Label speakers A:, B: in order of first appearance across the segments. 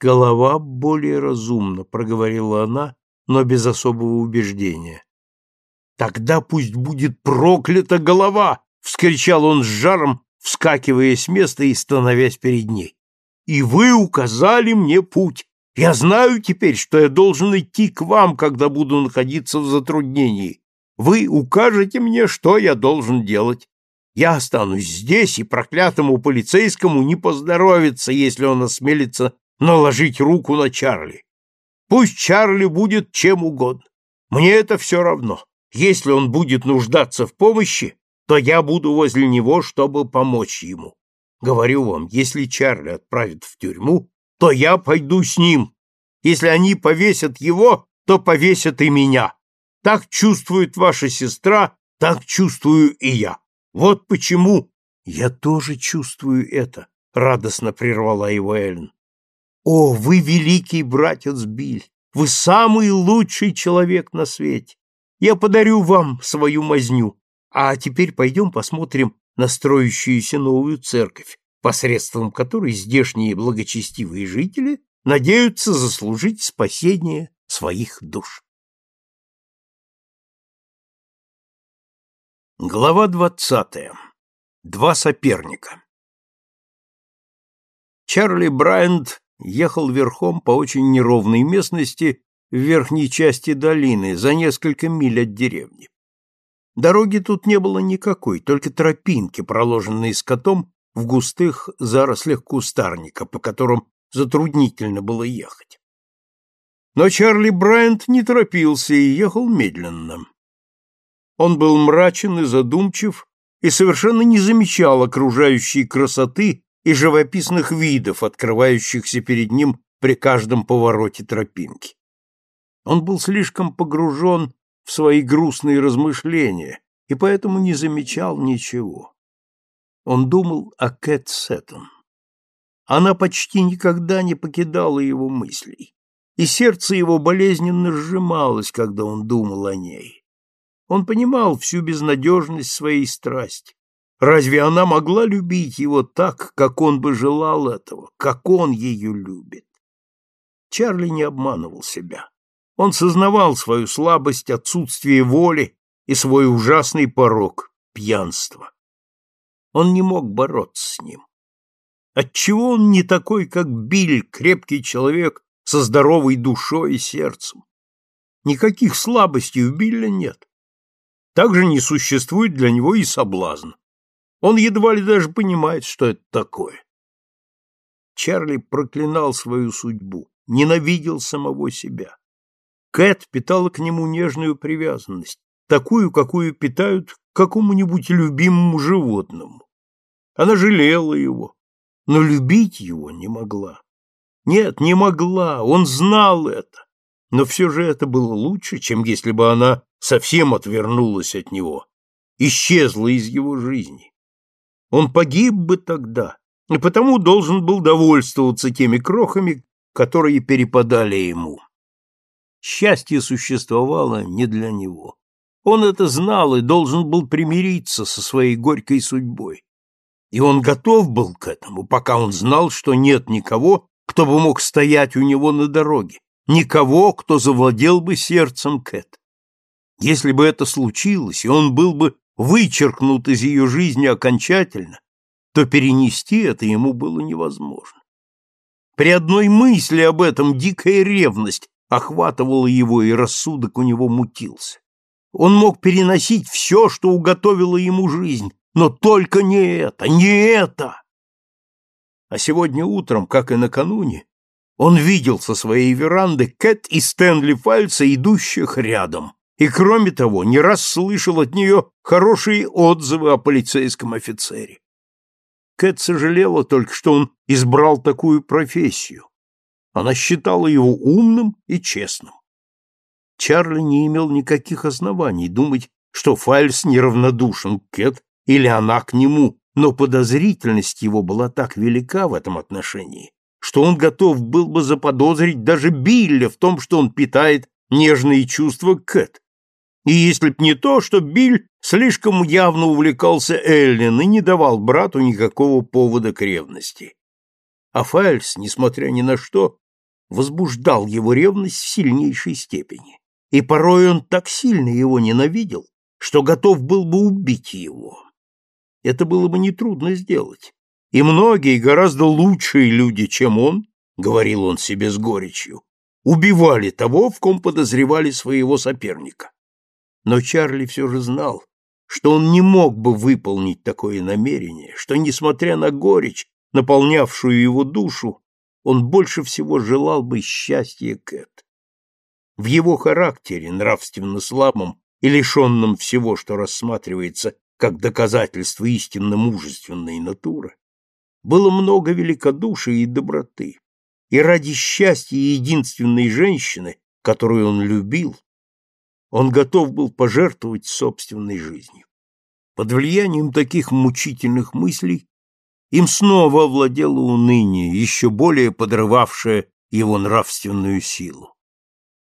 A: Голова более разумна, проговорила она, но без особого убеждения. Тогда пусть будет проклята голова, вскричал он с жаром, вскакивая с места и становясь перед ней. И вы указали мне путь. Я знаю теперь, что я должен идти к вам, когда буду находиться в затруднении. Вы укажете мне, что я должен делать. Я останусь здесь, и проклятому полицейскому не поздоровится, если он осмелится наложить руку на Чарли. Пусть Чарли будет чем угодно. Мне это все равно. Если он будет нуждаться в помощи, то я буду возле него, чтобы помочь ему. Говорю вам, если Чарли отправят в тюрьму, то я пойду с ним. Если они повесят его, то повесят и меня. Так чувствует ваша сестра, так чувствую и я. Вот почему я тоже чувствую это, радостно прервала его Эллен. О, вы великий братец Биль! Вы самый лучший человек на свете! Я подарю вам свою мазню. А теперь пойдем посмотрим на строящуюся новую церковь, посредством которой здешние благочестивые жители надеются заслужить спасение своих душ. Глава двадцатая. Два соперника. Чарли Брайант ехал верхом по очень неровной местности в верхней части долины, за несколько миль от деревни. Дороги тут не было никакой, только тропинки, проложенные скотом в густых зарослях кустарника, по которым затруднительно было ехать. Но Чарли Брайант не торопился и ехал медленно. Он был мрачен и задумчив и совершенно не замечал окружающей красоты и живописных видов, открывающихся перед ним при каждом повороте тропинки. Он был слишком погружен в свои грустные размышления и поэтому не замечал ничего. Он думал о Кэт Сеттон. Она почти никогда не покидала его мыслей, и сердце его болезненно сжималось, когда он думал о ней. Он понимал всю безнадежность своей страсти. Разве она могла любить его так, как он бы желал этого, как он ее любит? Чарли не обманывал себя. Он сознавал свою слабость, отсутствие воли и свой ужасный порог — пьянство. Он не мог бороться с ним. Отчего он не такой, как Биль, крепкий человек со здоровой душой и сердцем? Никаких слабостей у Билля нет. Также не существует для него и соблазн. Он едва ли даже понимает, что это такое. Чарли проклинал свою судьбу, ненавидел самого себя. Кэт питала к нему нежную привязанность, такую, какую питают какому-нибудь любимому животному. Она жалела его, но любить его не могла. Нет, не могла, он знал это. Но все же это было лучше, чем если бы она совсем отвернулась от него, исчезла из его жизни. Он погиб бы тогда, и потому должен был довольствоваться теми крохами, которые перепадали ему. Счастье существовало не для него. Он это знал и должен был примириться со своей горькой судьбой. И он готов был к этому, пока он знал, что нет никого, кто бы мог стоять у него на дороге, никого, кто завладел бы сердцем Кэт. Если бы это случилось, и он был бы вычеркнут из ее жизни окончательно, то перенести это ему было невозможно. При одной мысли об этом дикая ревность охватывала его, и рассудок у него мутился. Он мог переносить все, что уготовила ему жизнь, но только не это, не это. А сегодня утром, как и накануне, он видел со своей веранды Кэт и Стэнли Фальца, идущих рядом и, кроме того, не раз слышал от нее хорошие отзывы о полицейском офицере. Кэт сожалела только, что он избрал такую профессию. Она считала его умным и честным. Чарли не имел никаких оснований думать, что Фальс неравнодушен к Кэт или она к нему, но подозрительность его была так велика в этом отношении, что он готов был бы заподозрить даже Билля в том, что он питает нежные чувства Кэт. И если б не то, что Биль слишком явно увлекался Эллен и не давал брату никакого повода к ревности. А Фальс, несмотря ни на что, возбуждал его ревность в сильнейшей степени, и порой он так сильно его ненавидел, что готов был бы убить его. Это было бы нетрудно сделать, и многие, гораздо лучшие люди, чем он, говорил он себе с горечью, убивали того, в ком подозревали своего соперника. Но Чарли все же знал, что он не мог бы выполнить такое намерение, что, несмотря на горечь, наполнявшую его душу, он больше всего желал бы счастья Кэт. В его характере, нравственно слабом и лишенном всего, что рассматривается как доказательство истинно мужественной натуры, было много великодушия и доброты, и ради счастья единственной женщины, которую он любил, он готов был пожертвовать собственной жизнью. Под влиянием таких мучительных мыслей им снова овладело уныние, еще более подрывавшее его нравственную силу.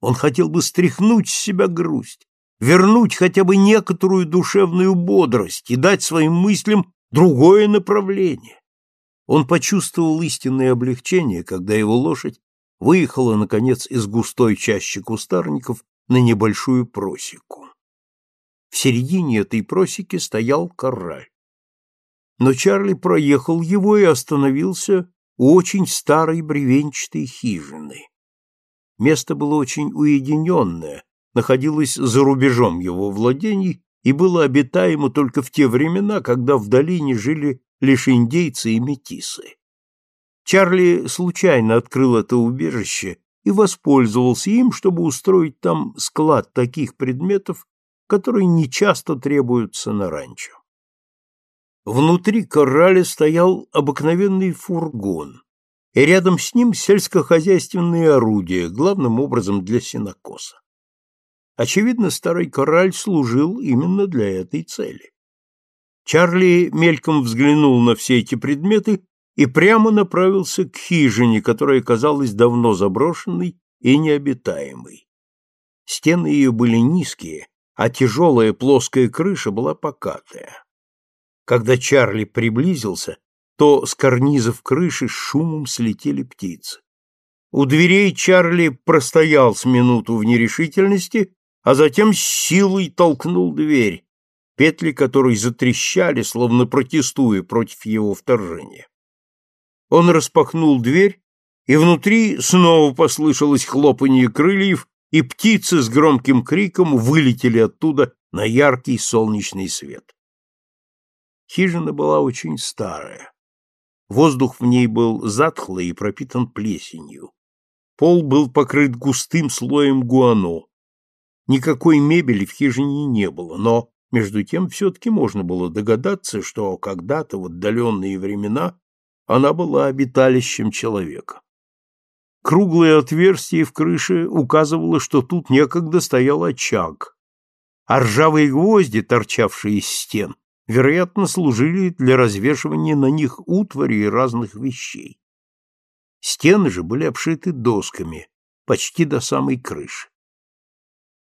A: Он хотел бы стряхнуть с себя грусть, вернуть хотя бы некоторую душевную бодрость и дать своим мыслям другое направление. Он почувствовал истинное облегчение, когда его лошадь выехала, наконец, из густой чащи кустарников на небольшую просеку. В середине этой просеки стоял корраль. Но Чарли проехал его и остановился у очень старой бревенчатой хижины. Место было очень уединенное, находилось за рубежом его владений и было обитаемо только в те времена, когда в долине жили лишь индейцы и метисы. Чарли случайно открыл это убежище и воспользовался им, чтобы устроить там склад таких предметов, которые нечасто требуются на ранчо. Внутри корраля стоял обыкновенный фургон, и рядом с ним сельскохозяйственные орудия, главным образом для сенокоса. Очевидно, старый кораль служил именно для этой цели. Чарли мельком взглянул на все эти предметы и прямо направился к хижине, которая казалась давно заброшенной и необитаемой. Стены ее были низкие, а тяжелая плоская крыша была покатая. Когда Чарли приблизился, то с карнизов крыши с шумом слетели птицы. У дверей Чарли простоял с минуту в нерешительности, а затем с силой толкнул дверь, петли которой затрещали, словно протестуя против его вторжения. Он распахнул дверь, и внутри снова послышалось хлопанье крыльев, и птицы с громким криком вылетели оттуда на яркий солнечный свет. Хижина была очень старая. Воздух в ней был затхлый и пропитан плесенью. Пол был покрыт густым слоем гуано. Никакой мебели в хижине не было, но, между тем, все-таки можно было догадаться, что когда-то в отдаленные времена она была обиталищем человека. Круглое отверстие в крыше указывало, что тут некогда стоял очаг, а ржавые гвозди, торчавшие из стен, вероятно, служили для развешивания на них утвари и разных вещей. Стены же были обшиты досками, почти до самой крыши.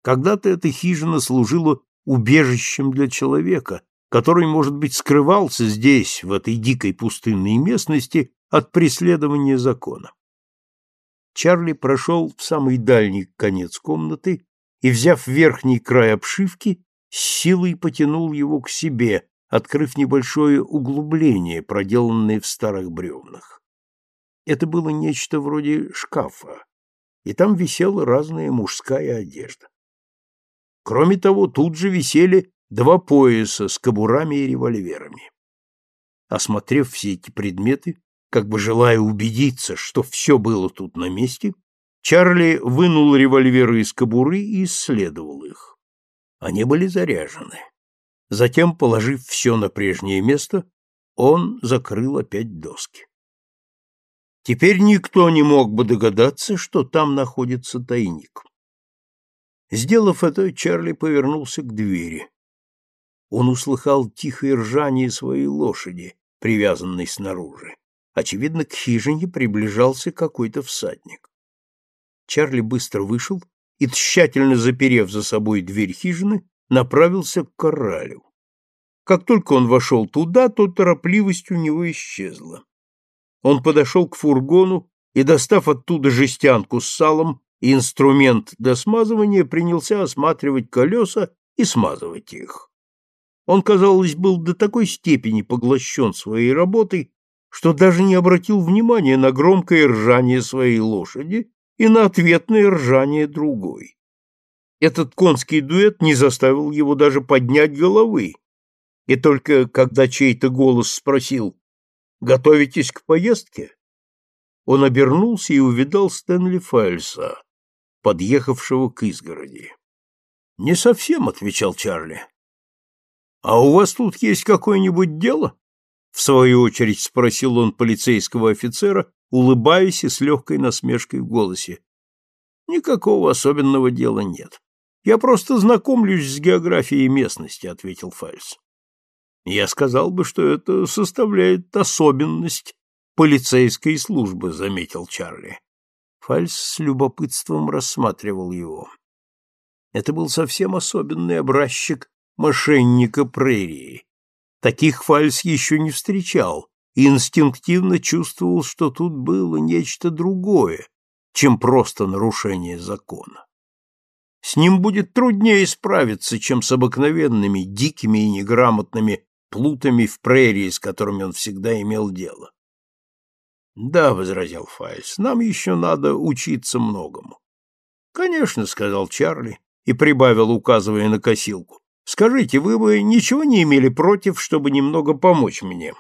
A: Когда-то эта хижина служила убежищем для человека, который, может быть, скрывался здесь, в этой дикой пустынной местности, от преследования закона. Чарли прошел в самый дальний конец комнаты и, взяв верхний край обшивки, с силой потянул его к себе, открыв небольшое углубление, проделанное в старых бревнах. Это было нечто вроде шкафа, и там висела разная мужская одежда. Кроме того, тут же висели два пояса с кобурами и револьверами. Осмотрев все эти предметы, как бы желая убедиться, что все было тут на месте, Чарли вынул револьверы из кобуры и исследовал их. Они были заряжены. Затем, положив все на прежнее место, он закрыл опять доски. Теперь никто не мог бы догадаться, что там находится тайник. Сделав это, Чарли повернулся к двери. Он услыхал тихое ржание своей лошади, привязанной снаружи. Очевидно, к хижине приближался какой-то всадник. Чарли быстро вышел и, тщательно заперев за собой дверь хижины, направился к коралю. Как только он вошел туда, то торопливость у него исчезла. Он подошел к фургону и, достав оттуда жестянку с салом и инструмент для смазывания, принялся осматривать колеса и смазывать их. Он, казалось, был до такой степени поглощен своей работой, что даже не обратил внимания на громкое ржание своей лошади и на ответное ржание другой. Этот конский дуэт не заставил его даже поднять головы, и только когда чей-то голос спросил «Готовитесь к поездке?», он обернулся и увидал Стэнли Файльса, подъехавшего к изгороди. «Не совсем», — отвечал Чарли. «А у вас тут есть какое-нибудь дело?» В свою очередь спросил он полицейского офицера, улыбаясь и с легкой насмешкой в голосе. «Никакого особенного дела нет. Я просто знакомлюсь с географией местности», — ответил Фальс. «Я сказал бы, что это составляет особенность полицейской службы», — заметил Чарли. Фальс с любопытством рассматривал его. Это был совсем особенный образчик мошенника прерии. Таких Фальс еще не встречал и инстинктивно чувствовал, что тут было нечто другое, чем просто нарушение закона. С ним будет труднее справиться, чем с обыкновенными, дикими и неграмотными плутами в прерии, с которыми он всегда имел дело. Да, возразил Файс, нам еще надо учиться многому. Конечно, сказал Чарли и прибавил, указывая на косилку. Скажите, вы бы ничего не имели против, чтобы немного помочь мне?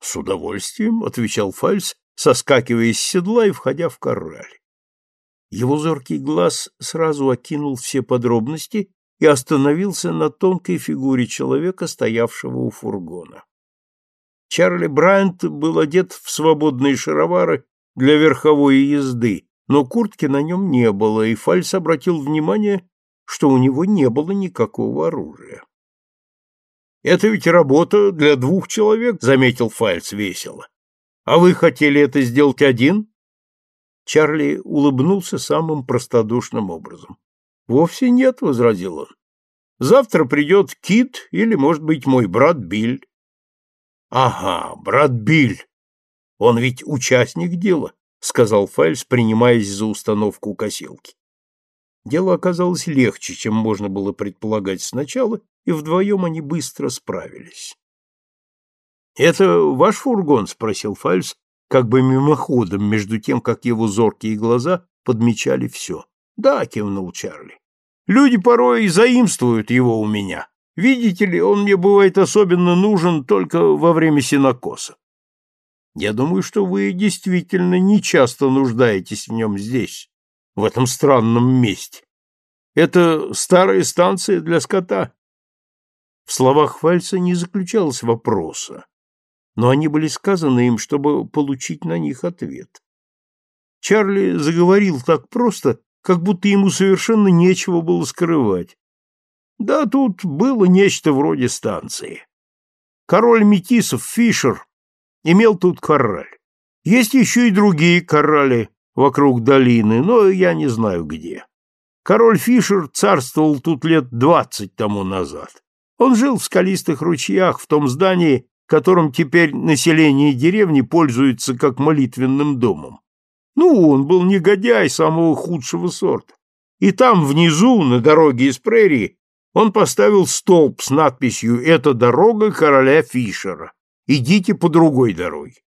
A: С удовольствием, отвечал Фальс, соскакивая с седла и входя в корраль. Его зоркий глаз сразу окинул все подробности и остановился на тонкой фигуре человека, стоявшего у фургона. Чарли Брайант был одет в свободные шаровары для верховой езды, но куртки на нем не было, и Фальс обратил внимание, что у него не было никакого оружия. «Это ведь работа для двух человек», — заметил Фальц весело. «А вы хотели это сделать один?» Чарли улыбнулся самым простодушным образом. «Вовсе нет», — возразил он. «Завтра придет Кит или, может быть, мой брат Биль. Ага, брат Биль. Он ведь участник дела, сказал Фальс, принимаясь за установку косилки. Дело оказалось легче, чем можно было предполагать сначала, и вдвоем они быстро справились. «Это ваш фургон?» — спросил Фальс, как бы мимоходом, между тем, как его зоркие глаза подмечали все. «Да», — кивнул Чарли. «Люди порой заимствуют его у меня. Видите ли, он мне бывает особенно нужен только во время сенокоса. Я думаю, что вы действительно не часто нуждаетесь в нем здесь, в этом странном месте. Это старая станция для скота. В словах Фальца не заключалось вопроса, но они были сказаны им, чтобы получить на них ответ. Чарли заговорил так просто, как будто ему совершенно нечего было скрывать. Да, тут было нечто вроде станции. Король метисов Фишер имел тут корраль. Есть еще и другие коррали вокруг долины, но я не знаю где. Король Фишер царствовал тут лет двадцать тому назад. Он жил в скалистых ручьях в том здании, которым теперь население деревни пользуется как молитвенным домом. Ну, он был негодяй самого худшего сорта. И там внизу, на дороге из прерии, он поставил столб с надписью «Это дорога короля Фишера. Идите по другой дороге».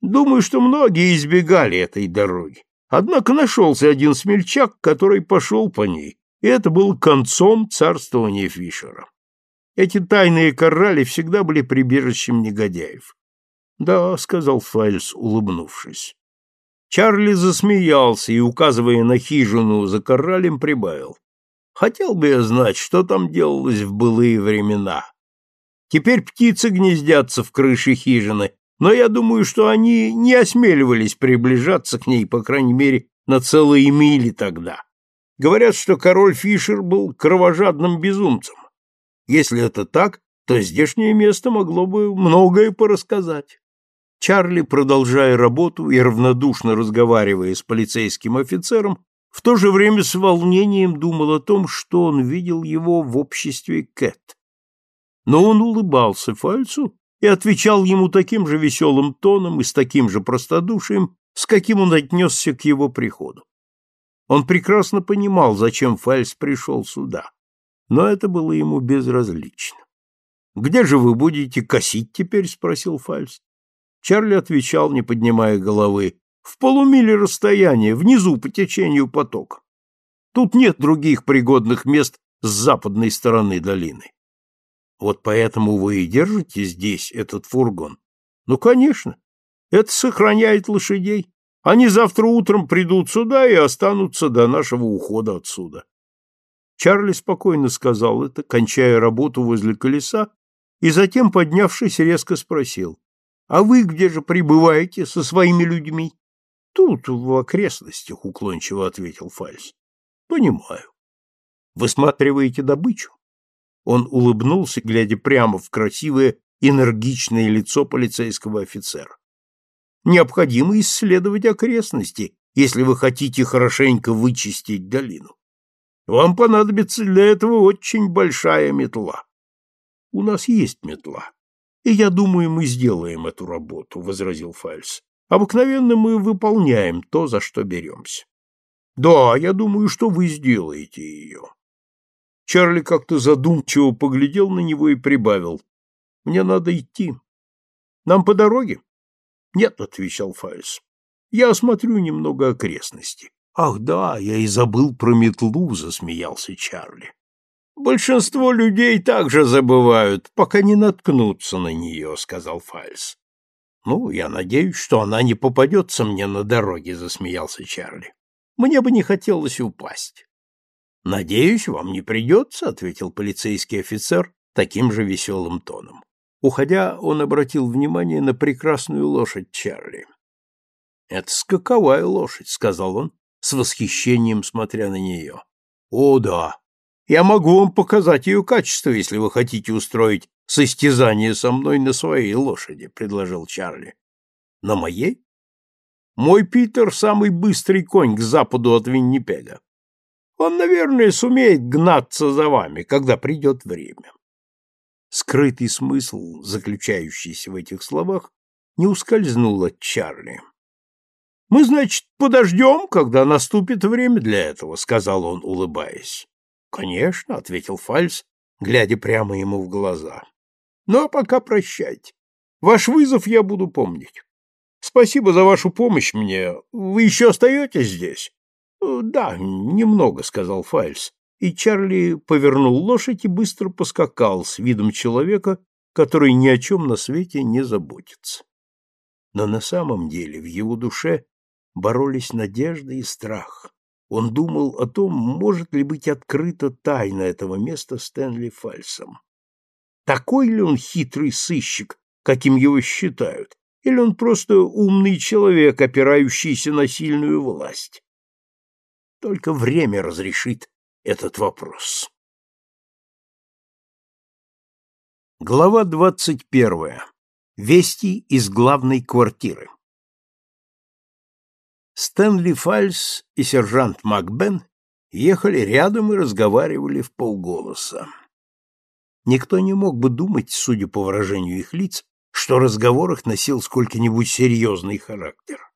A: Думаю, что многие избегали этой дороги. Однако нашелся один смельчак, который пошел по ней, и это был концом царствования Фишера. Эти тайные коррали всегда были прибежищем негодяев. «Да», — сказал Файльс, улыбнувшись. Чарли засмеялся и, указывая на хижину за корралем, прибавил. Хотел бы я знать, что там делалось в былые времена. Теперь птицы гнездятся в крыше хижины, но я думаю, что они не осмеливались приближаться к ней, по крайней мере, на целые мили тогда. Говорят, что король Фишер был кровожадным безумцем. Если это так, то здешнее место могло бы многое порассказать. Чарли, продолжая работу и равнодушно разговаривая с полицейским офицером, в то же время с волнением думал о том, что он видел его в обществе Кэт. Но он улыбался Фальцу и отвечал ему таким же веселым тоном и с таким же простодушием, с каким он отнесся к его приходу. Он прекрасно понимал, зачем Фальс пришел сюда, но это было ему безразлично. «Где же вы будете косить теперь?» — спросил Фальс. Чарли отвечал, не поднимая головы. «В полумиле расстояния, внизу по течению потока. Тут нет других пригодных мест с западной стороны долины. Вот поэтому вы и держите здесь этот фургон. Ну, конечно. Это сохраняет лошадей. Они завтра утром придут сюда и останутся до нашего ухода отсюда. Чарли спокойно сказал это, кончая работу возле колеса, и затем, поднявшись, резко спросил. — А вы где же пребываете со своими людьми? — Тут, в окрестностях, — уклончиво ответил Фальс. — Понимаю. — Высматриваете добычу? Он улыбнулся, глядя прямо в красивое, энергичное лицо полицейского офицера. Необходимо исследовать окрестности, если вы хотите хорошенько вычистить долину. Вам понадобится для этого очень большая метла. У нас есть метла, и я думаю, мы сделаем эту работу, возразил Фальс. Обыкновенно мы выполняем то, за что беремся. Да, я думаю, что вы сделаете ее. Чарли как-то задумчиво поглядел на него и прибавил. Мне надо идти. Нам по дороге? Нет, отвечал Фальс. Я осмотрю немного окрестности. Ах, да, я и забыл про метлу, засмеялся Чарли. Большинство людей также забывают, пока не наткнутся на нее, сказал Фальс. Ну, я надеюсь, что она не попадется мне на дороге, засмеялся Чарли. Мне бы не хотелось упасть. Надеюсь, вам не придется, ответил полицейский офицер таким же веселым тоном. Уходя, он обратил внимание на прекрасную лошадь Чарли. Это скаковая лошадь, сказал он, с восхищением смотря на нее. О, да. Я могу вам показать ее качество, если вы хотите устроить состязание со мной на своей лошади, предложил Чарли. На моей? Мой Питер самый быстрый конь к западу от Виннипега. Он, наверное, сумеет гнаться за вами, когда придет время. Скрытый смысл, заключающийся в этих словах, не ускользнул от Чарли. «Мы, значит, подождем, когда наступит время для этого», — сказал он, улыбаясь. «Конечно», — ответил Фальс, глядя прямо ему в глаза. «Ну, а пока прощайте. Ваш вызов я буду помнить. Спасибо за вашу помощь мне. Вы еще остаетесь здесь?» «Э, «Да, немного», — сказал Файльс, и Чарли повернул лошадь и быстро поскакал с видом человека, который ни о чем на свете не заботится. Но на самом деле в его душе боролись надежда и страх. Он думал о том, может ли быть открыта тайна этого места Стэнли Фальсом. Такой ли он хитрый сыщик, каким его считают, или он просто умный человек, опирающийся на сильную власть? Только время разрешит этот вопрос. Глава двадцать первая. Вести из главной квартиры. Стэнли Фальс и сержант Макбен ехали рядом и разговаривали в полголоса. Никто не мог бы думать, судя по выражению их лиц, что разговор их носил сколько-нибудь серьезный характер.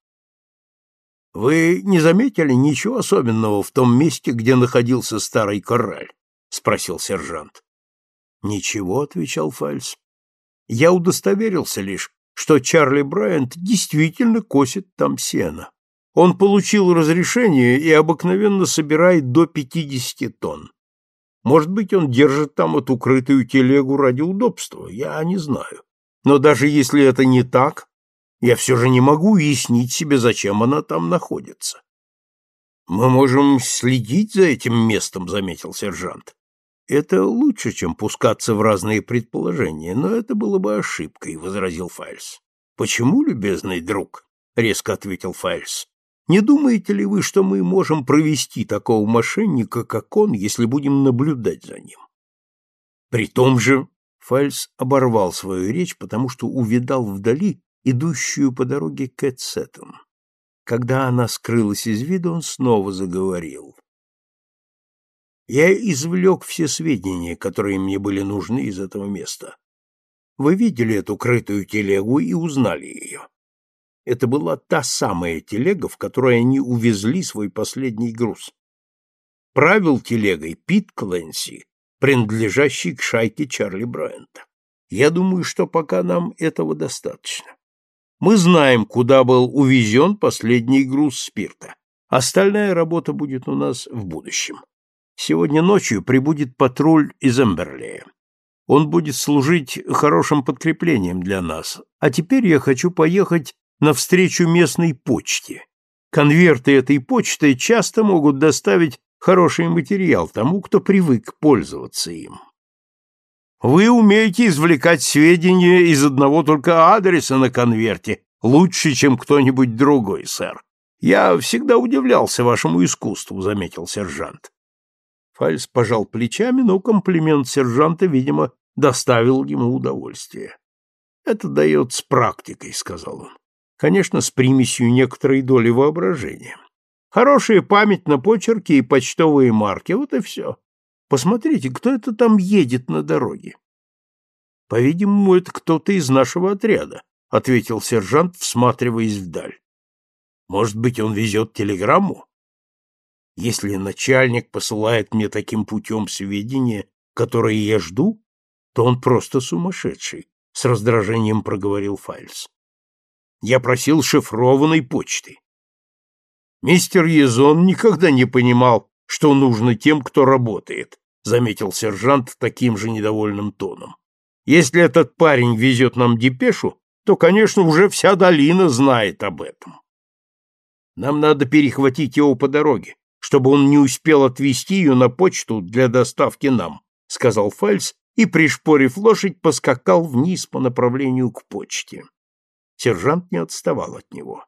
A: Вы не заметили ничего особенного в том месте, где находился старый кораль? спросил сержант. Ничего, отвечал Фальс. Я удостоверился лишь, что Чарли Брайант действительно косит там сено. Он получил разрешение и обыкновенно собирает до 50 тонн. Может быть, он держит там эту укрытую телегу ради удобства, я не знаю. Но даже если это не так, я все же не могу уяснить себе, зачем она там находится. Мы можем следить за этим местом, заметил сержант. Это лучше, чем пускаться в разные предположения, но это было бы ошибкой, возразил Файльс. Почему, любезный друг? резко ответил Файльс. Не думаете ли вы, что мы можем провести такого мошенника, как он, если будем наблюдать за ним? При том же Фальс оборвал свою речь, потому что увидал вдали идущую по дороге Кэтсеттон. Когда она скрылась из виду, он снова заговорил. Я извлек все сведения, которые мне были нужны из этого места. Вы видели эту крытую телегу и узнали ее. Это была та самая телега, в которой они увезли свой последний груз. Правил телегой Пит Кленси, принадлежащий к шайке Чарли Брайанта. Я думаю, что пока нам этого достаточно. Мы знаем, куда был увезен последний груз спирта. Остальная работа будет у нас в будущем. Сегодня ночью прибудет патруль из Эмберлея. Он будет служить хорошим подкреплением для нас. А теперь я хочу поехать навстречу местной почте. Конверты этой почты часто могут доставить хороший материал тому, кто привык пользоваться им. Вы умеете извлекать сведения из одного только адреса на конверте лучше, чем кто-нибудь другой, сэр. Я всегда удивлялся вашему искусству, заметил сержант. Фальс пожал плечами, но комплимент сержанта, видимо, доставил ему удовольствие. Это дает с практикой, сказал он. Конечно, с примесью некоторой доли воображения. Хорошая память на почерки и почтовые марки, вот и все. Посмотрите, кто это там едет на дороге. По-видимому, это кто-то из нашего отряда, ответил сержант, всматриваясь вдаль. Может быть, он везет телеграмму? Если начальник посылает мне таким путем сведения, которые я жду, то он просто сумасшедший, с раздражением проговорил Файльс. Я просил шифрованной почты. Мистер Езон никогда не понимал, что нужно тем, кто работает, заметил сержант таким же недовольным тоном. Если этот парень везет нам депешу, то, конечно, уже вся долина знает об этом. Нам надо перехватить его по дороге, чтобы он не успел отвезти ее на почту для доставки нам, сказал Фальс и, пришпорив лошадь, поскакал вниз по направлению к почте. Сержант не отставал от него.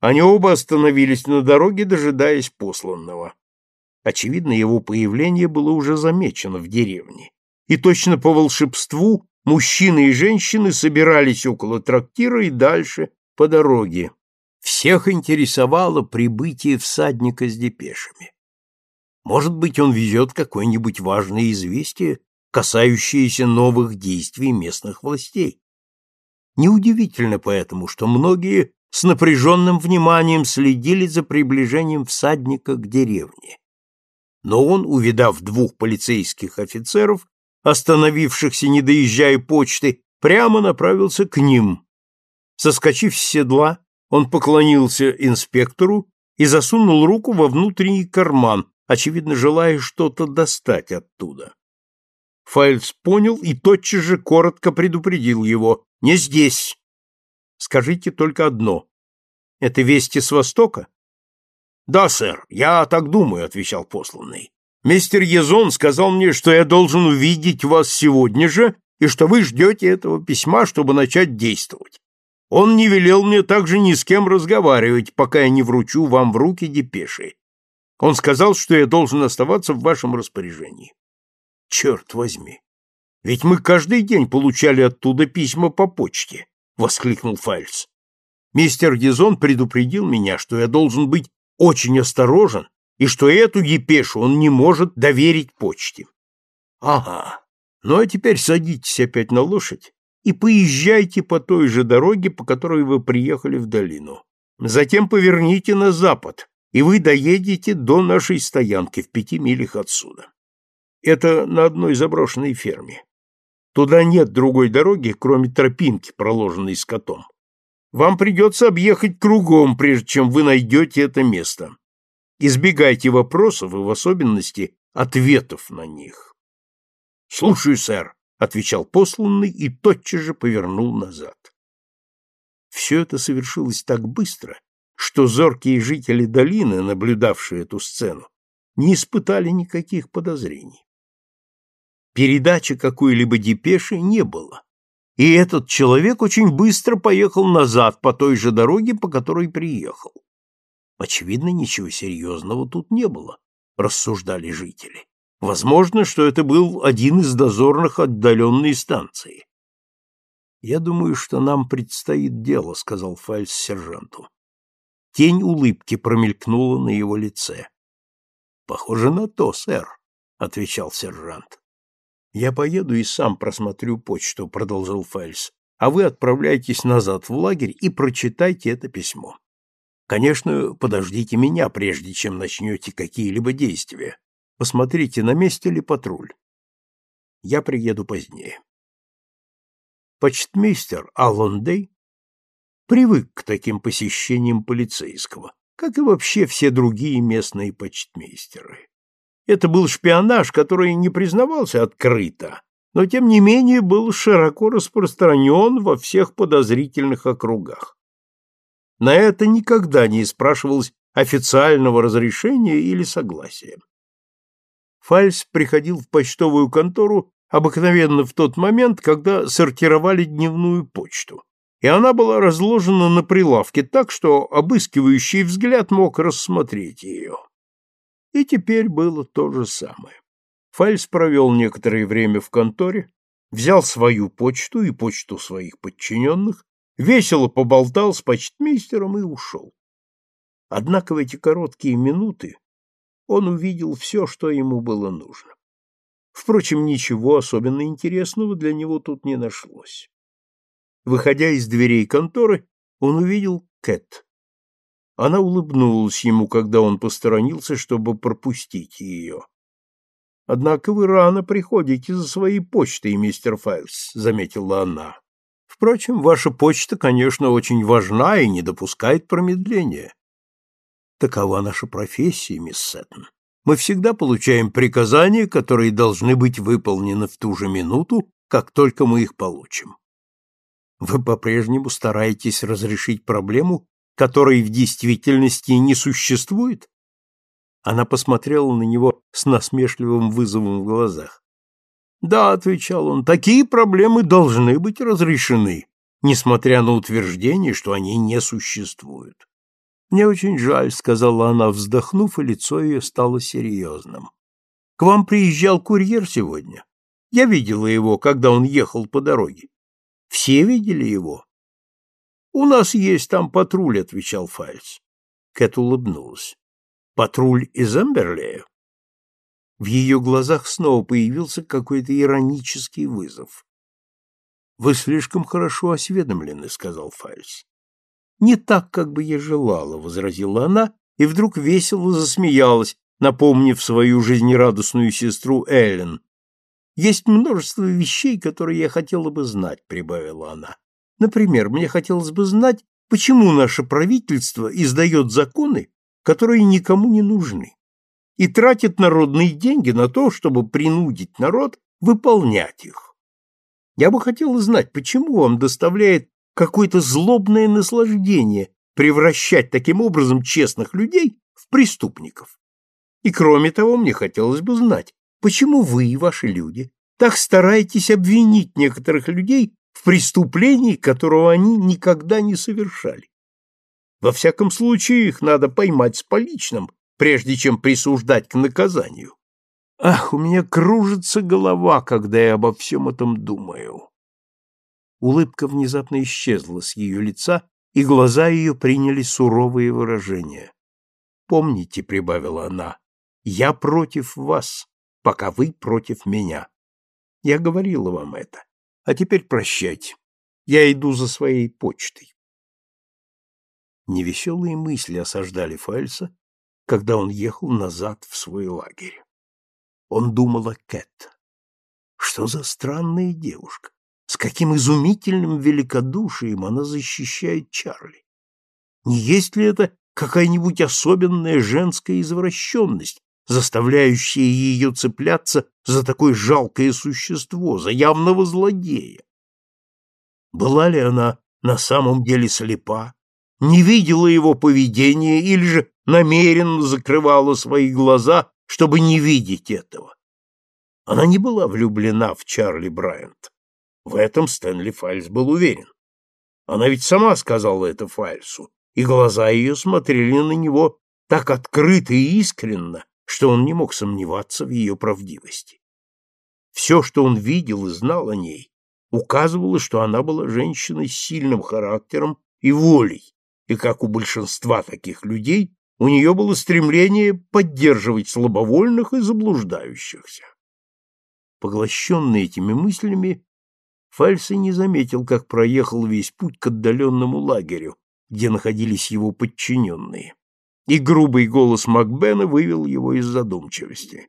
A: Они оба остановились на дороге, дожидаясь посланного. Очевидно, его появление было уже замечено в деревне. И точно по волшебству мужчины и женщины собирались около трактира и дальше по дороге. Всех интересовало прибытие всадника с депешами. Может быть, он везет какое-нибудь важное известие, касающееся новых действий местных властей. Неудивительно поэтому, что многие с напряженным вниманием следили за приближением всадника к деревне. Но он, увидав двух полицейских офицеров, остановившихся, не доезжая почты, прямо направился к ним. Соскочив с седла, он поклонился инспектору и засунул руку во внутренний карман, очевидно, желая что-то достать оттуда. Файлс понял и тотчас же коротко предупредил его «Не здесь!» Скажите только одно. Это вести с Востока? Да, сэр, я так думаю, отвечал посланный. Мистер Езон сказал мне, что я должен увидеть вас сегодня же и что вы ждете этого письма, чтобы начать действовать. Он не велел мне также ни с кем разговаривать, пока я не вручу вам в руки депеши. Он сказал, что я должен оставаться в вашем распоряжении. Черт возьми! Ведь мы каждый день получали оттуда письма по почте воскликнул Фальц. Мистер Дизон предупредил меня, что я должен быть очень осторожен и что эту епешу он не может доверить почте. Ага. Ну а теперь садитесь опять на лошадь и поезжайте по той же дороге, по которой вы приехали в долину. Затем поверните на запад, и вы доедете до нашей стоянки в пяти милях отсюда. Это на одной заброшенной ферме. Туда нет другой дороги, кроме тропинки, проложенной скотом. Вам придется объехать кругом, прежде чем вы найдете это место. Избегайте вопросов и, в особенности, ответов на них. — Слушаю, сэр, — отвечал посланный и тотчас же повернул назад. Все это совершилось так быстро, что зоркие жители долины, наблюдавшие эту сцену, не испытали никаких подозрений. Передачи какой-либо депеши не было. И этот человек очень быстро поехал назад по той же дороге, по которой приехал. Очевидно, ничего серьезного тут не было, рассуждали жители. Возможно, что это был один из дозорных отдаленной станции. «Я думаю, что нам предстоит дело», — сказал Фальс сержанту. Тень улыбки промелькнула на его лице. «Похоже на то, сэр», — отвечал сержант. Я поеду и сам просмотрю почту, продолжил Фальс. а вы отправляйтесь назад в лагерь и прочитайте это письмо. Конечно, подождите меня, прежде чем начнете какие-либо действия. Посмотрите, на месте ли патруль. Я приеду позднее. Почтмейстер Аллан Дэй привык к таким посещениям полицейского, как и вообще все другие местные почтмейстеры. Это был шпионаж, который не признавался открыто, но тем не менее был широко распространен во всех подозрительных округах. На это никогда не спрашивалось официального разрешения или согласия. Фальс приходил в почтовую контору обыкновенно в тот момент, когда сортировали дневную почту, и она была разложена на прилавке так, что обыскивающий взгляд мог рассмотреть ее. И теперь было то же самое. Фальс провел некоторое время в конторе, взял свою почту и почту своих подчиненных, весело поболтал с почтмейстером и ушел. Однако в эти короткие минуты он увидел все, что ему было нужно. Впрочем, ничего особенно интересного для него тут не нашлось. Выходя из дверей конторы, он увидел Кэт. Она улыбнулась ему, когда он посторонился, чтобы пропустить ее. Однако вы рано приходите за своей почтой, мистер Файлс, заметила она. Впрочем, ваша почта, конечно, очень важна и не допускает промедления. Такова наша профессия, мисс Сеттон. Мы всегда получаем приказания, которые должны быть выполнены в ту же минуту, как только мы их получим. Вы по-прежнему стараетесь разрешить проблему, которой в действительности не существует? Она посмотрела на него с насмешливым вызовом в глазах. Да, отвечал он, такие проблемы должны быть разрешены, несмотря на утверждение, что они не существуют. Мне очень жаль, сказала она, вздохнув, и лицо ее стало серьезным. К вам приезжал курьер сегодня. Я видела его, когда он ехал по дороге. Все видели его? У нас есть там патруль, отвечал Фальц. Кэт улыбнулась. Патруль из Эмберлея? В ее глазах снова появился какой-то иронический вызов. Вы слишком хорошо осведомлены, сказал Фальц. Не так, как бы я желала, возразила она и вдруг весело засмеялась, напомнив свою жизнерадостную сестру Эллен. Есть множество вещей, которые я хотела бы знать, прибавила она. Например, мне хотелось бы знать, почему наше правительство издает законы, которые никому не нужны, и тратит народные деньги на то, чтобы принудить народ выполнять их. Я бы хотела знать, почему вам доставляет какое-то злобное наслаждение превращать таким образом честных людей в преступников. И кроме того, мне хотелось бы знать, почему вы и ваши люди так стараетесь обвинить некоторых людей в преступлении, которого они никогда не совершали. Во всяком случае, их надо поймать с поличным, прежде чем присуждать к наказанию. Ах, у меня кружится голова, когда я обо всем этом думаю. Улыбка внезапно исчезла с ее лица, и глаза ее приняли суровые выражения. «Помните», — прибавила она, — «я против вас, пока вы против меня. Я говорила вам это. А теперь прощайте. Я иду за своей почтой». Невеселые мысли осаждали Фальса, когда он ехал назад в свой лагерь. Он думал о Кэт. Что за странная девушка? С каким изумительным великодушием она защищает Чарли! Не есть ли это какая-нибудь особенная женская извращенность, заставляющая ее цепляться за такое жалкое существо, за явного злодея? Была ли она на самом деле слепа, не видела его поведения или же намеренно закрывала свои глаза, чтобы не видеть этого? Она не была влюблена в Чарли Брайант. В этом Стэнли Файльс был уверен. Она ведь сама сказала это Файльсу, и глаза ее смотрели на него так открыто и искренно, что он не мог сомневаться в ее правдивости. Все, что он видел и знал о ней, указывало, что она была женщиной с сильным характером и волей, и, как у большинства таких людей, у нее было стремление поддерживать слабовольных и заблуждающихся. Поглощенный этими мыслями, Фальс и не заметил, как проехал весь путь к отдаленному лагерю, где находились его подчиненные. И грубый голос Макбена вывел его из задумчивости.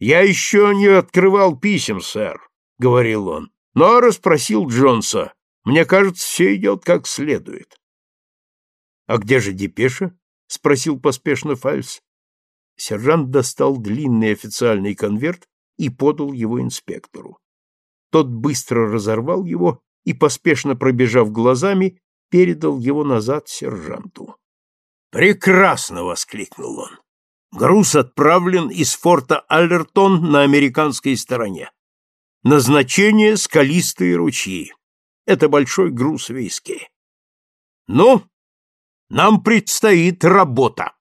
A: «Я еще не открывал писем, сэр», — говорил он, — «но расспросил Джонса. Мне кажется, все идет как следует». «А где же депеша?» — спросил поспешно Фальс. Сержант достал длинный официальный конверт и подал его инспектору. Тот быстро разорвал его и, поспешно пробежав глазами, передал его назад сержанту. «Прекрасно!» — воскликнул он. «Груз отправлен из форта Аллертон на американской стороне. Назначение — скалистые ручьи. Это большой груз виски. Ну, нам предстоит работа!»